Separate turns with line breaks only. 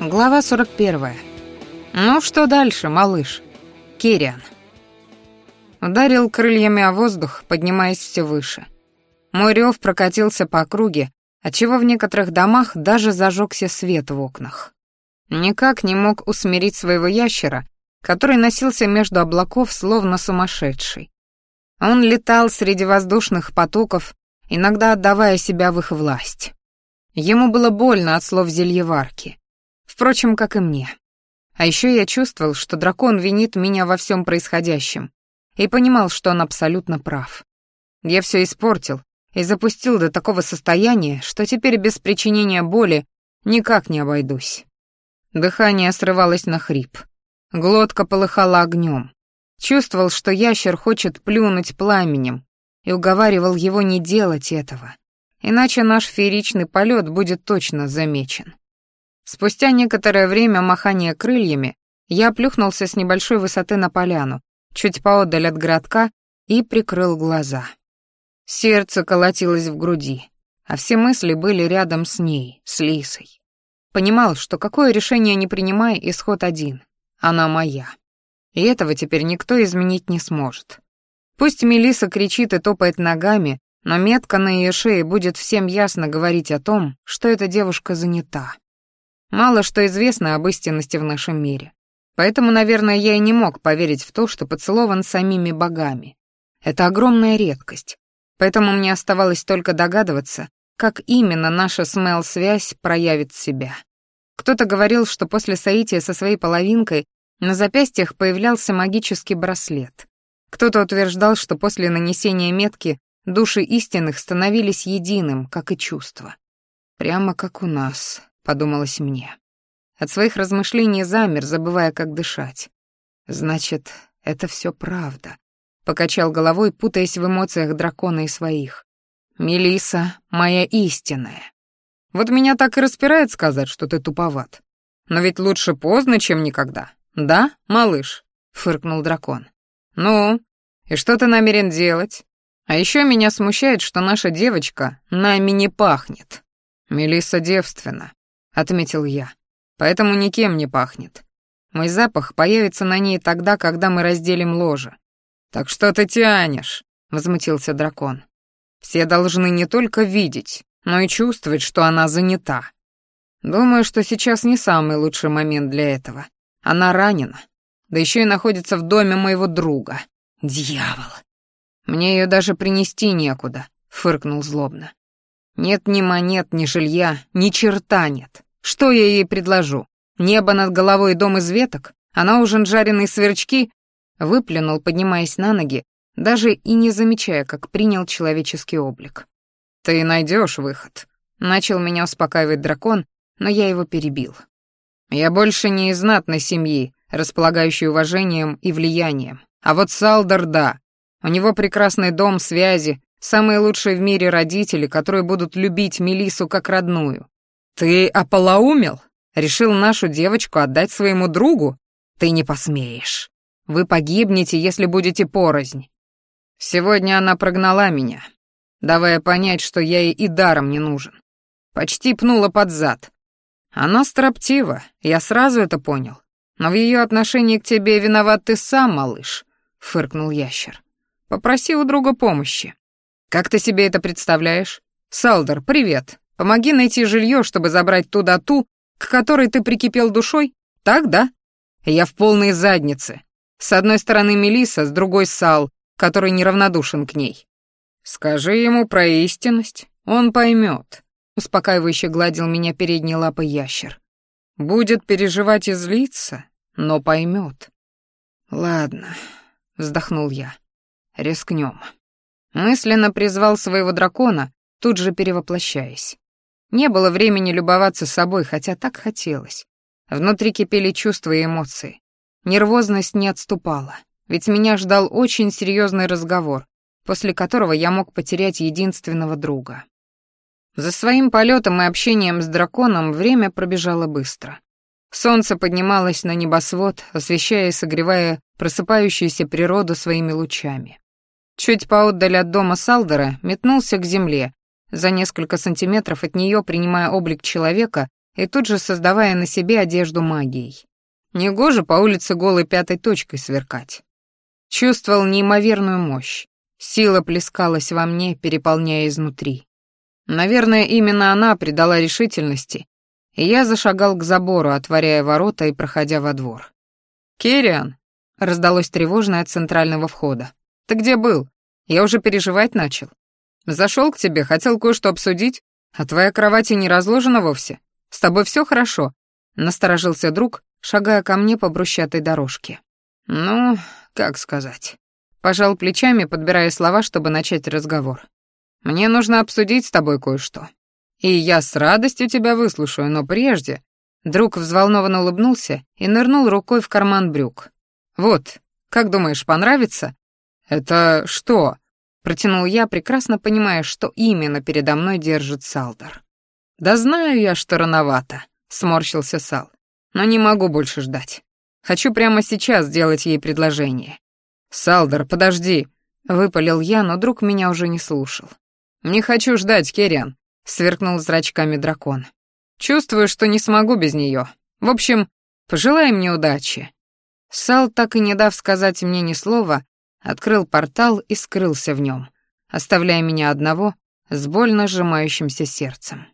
Глава 41. Ну что дальше, малыш? Кириан. Ударил крыльями о воздух, поднимаясь все выше. Мой рев прокатился по округе, отчего в некоторых домах даже зажегся свет в окнах. Никак не мог усмирить своего ящера, который носился между облаков словно сумасшедший. Он летал среди воздушных потоков, иногда отдавая себя в их власть. Ему было больно от слов зельеварки. Впрочем, как и мне. А еще я чувствовал, что дракон винит меня во всем происходящем, и понимал, что он абсолютно прав. Я все испортил и запустил до такого состояния, что теперь без причинения боли никак не обойдусь. Дыхание срывалось на хрип. Глотка полыхала огнем. Чувствовал, что ящер хочет плюнуть пламенем, и уговаривал его не делать этого, иначе наш фееричный полет будет точно замечен. Спустя некоторое время махания крыльями я плюхнулся с небольшой высоты на поляну, чуть поодаль от городка, и прикрыл глаза. Сердце колотилось в груди, а все мысли были рядом с ней, с Лисой. Понимал, что какое решение не принимай, исход один. Она моя. И этого теперь никто изменить не сможет. Пусть Мелиса кричит и топает ногами, но метка на ее шее будет всем ясно говорить о том, что эта девушка занята. Мало что известно об истинности в нашем мире. Поэтому, наверное, я и не мог поверить в то, что поцелован самими богами. Это огромная редкость. Поэтому мне оставалось только догадываться, как именно наша с Мел связь проявит себя. Кто-то говорил, что после соития со своей половинкой на запястьях появлялся магический браслет. Кто-то утверждал, что после нанесения метки души истинных становились единым, как и чувства. Прямо как у нас, подумалось мне. От своих размышлений замер, забывая, как дышать. Значит, это все правда. Покачал головой, путаясь в эмоциях дракона и своих. Мелиса, моя истинная. Вот меня так и распирает сказать, что ты туповат. Но ведь лучше поздно, чем никогда. Да, малыш? Фыркнул дракон. Ну, и что ты намерен делать? А еще меня смущает, что наша девочка нами не пахнет. Мелиса девственна отметил я. Поэтому никем не пахнет. Мой запах появится на ней тогда, когда мы разделим ложе. Так что ты тянешь? возмутился дракон. Все должны не только видеть, но и чувствовать, что она занята. Думаю, что сейчас не самый лучший момент для этого. Она ранена, да еще и находится в доме моего друга. Дьявол! Мне ее даже принести некуда, фыркнул злобно. Нет ни монет, ни жилья, ни черта нет. Что я ей предложу? Небо над головой и дом из веток? Она ужин жареные сверчки? Выплюнул, поднимаясь на ноги, даже и не замечая, как принял человеческий облик. «Ты найдешь выход», — начал меня успокаивать дракон, но я его перебил. «Я больше не из знатной семьи, располагающей уважением и влиянием. А вот Салдер — да. У него прекрасный дом, связи, самые лучшие в мире родители, которые будут любить Мелису как родную. «Ты ополоумел? Решил нашу девочку отдать своему другу? Ты не посмеешь. Вы погибнете, если будете порознь. Сегодня она прогнала меня, давая понять, что я ей и даром не нужен. Почти пнула под зад. Она строптива, я сразу это понял. Но в ее отношении к тебе виноват ты сам, малыш», — фыркнул ящер. «Попроси у друга помощи». «Как ты себе это представляешь?» «Салдер, привет. Помоги найти жилье, чтобы забрать туда ту к которой ты прикипел душой? Так, да? Я в полной заднице. С одной стороны Мелиса, с другой Сал, который неравнодушен к ней. Скажи ему про истинность, он поймет. Успокаивающе гладил меня передней лапой ящер. Будет переживать и злиться, но поймет. Ладно, вздохнул я. Рискнем. Мысленно призвал своего дракона, тут же перевоплощаясь. Не было времени любоваться собой, хотя так хотелось. Внутри кипели чувства и эмоции. Нервозность не отступала, ведь меня ждал очень серьезный разговор, после которого я мог потерять единственного друга. За своим полетом и общением с драконом время пробежало быстро. Солнце поднималось на небосвод, освещая и согревая просыпающуюся природу своими лучами. Чуть поотдаль от дома Салдера метнулся к земле, за несколько сантиметров от нее принимая облик человека и тут же создавая на себе одежду магией. Негоже по улице голой пятой точкой сверкать. Чувствовал неимоверную мощь. Сила плескалась во мне, переполняя изнутри. Наверное, именно она придала решительности, и я зашагал к забору, отворяя ворота и проходя во двор. «Керриан!» — раздалось тревожное от центрального входа. «Ты где был? Я уже переживать начал». Зашел к тебе, хотел кое-что обсудить, а твоя кровать и не разложена вовсе. С тобой все хорошо», — насторожился друг, шагая ко мне по брусчатой дорожке. «Ну, как сказать?» Пожал плечами, подбирая слова, чтобы начать разговор. «Мне нужно обсудить с тобой кое-что. И я с радостью тебя выслушаю, но прежде...» Друг взволнованно улыбнулся и нырнул рукой в карман брюк. «Вот, как думаешь, понравится?» «Это что?» Протянул я, прекрасно понимая, что именно передо мной держит Салдор. «Да знаю я, что рановато», — сморщился Сал. «Но не могу больше ждать. Хочу прямо сейчас сделать ей предложение». «Салдор, подожди», — выпалил я, но друг меня уже не слушал. «Не хочу ждать, Керриан», — сверкнул зрачками дракон. «Чувствую, что не смогу без нее. В общем, пожелай мне удачи». Сал, так и не дав сказать мне ни слова, открыл портал и скрылся в нем, оставляя меня одного с больно сжимающимся сердцем.